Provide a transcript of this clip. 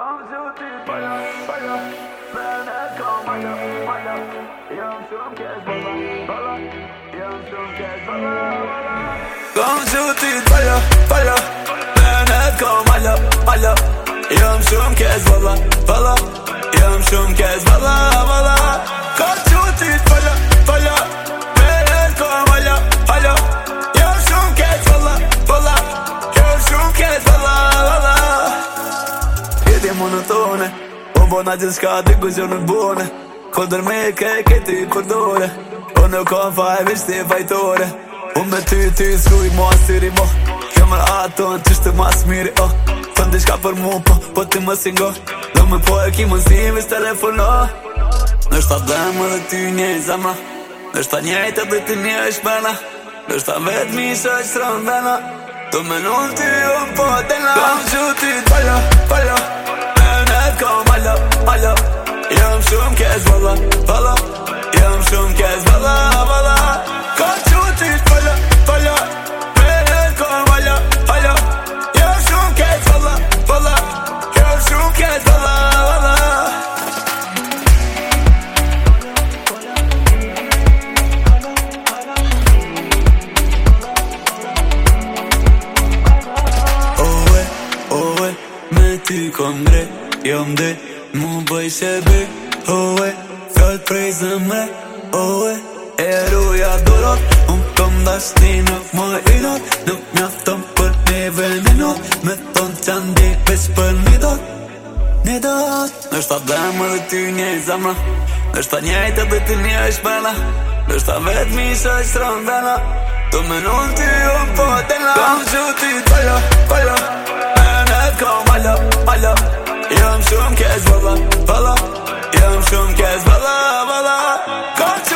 قمت طلع طلع بناتكم على على يوم شوم كاس والله والله يوم شوم كاس والله والله bona gjithë shka të ku në bune Ko me i ke ke ti përdore dore Po në ka në faj vishë ti fajtore U me ty ty s'ku i mua s'yri mo Kjo me ato në qështë të mas miri oh Të shka për mu po, po ti më singo Do me po e ki më si vis telefono Nështë ta dhe më dhe ty një zama Nështë ta njejt dhe ty një e shpena Nështë ta vetë mi shë e shtronë Do me nuk ty unë po të nga Do me nuk ty të nga Do кез вала, вала Я вам шум кез вала, вала Хочу ты поля, поля Перед валя, валя Я вам шум кез вала, вала Я вам шум кез вала, вала Oe, oe, me ti con Io am de, nu băi se be oh e Fjall prejzë me, oh e E ruja dorot, unë kom dashti nuk më i inot Nuk mjafton për një veninot Me tonë që ndi veç për një dot Një dot Në shta dhemë dhe ty një zemra Në shta njëjtë dhe ty një është bela Në shta vetë mi shë është rëndela Të menon ty u po të la Kam që ty të la, të la Me në të kam ala, ala Jam shumë kesh vëlla, vëlla Ем шум кез, вала, вала Коч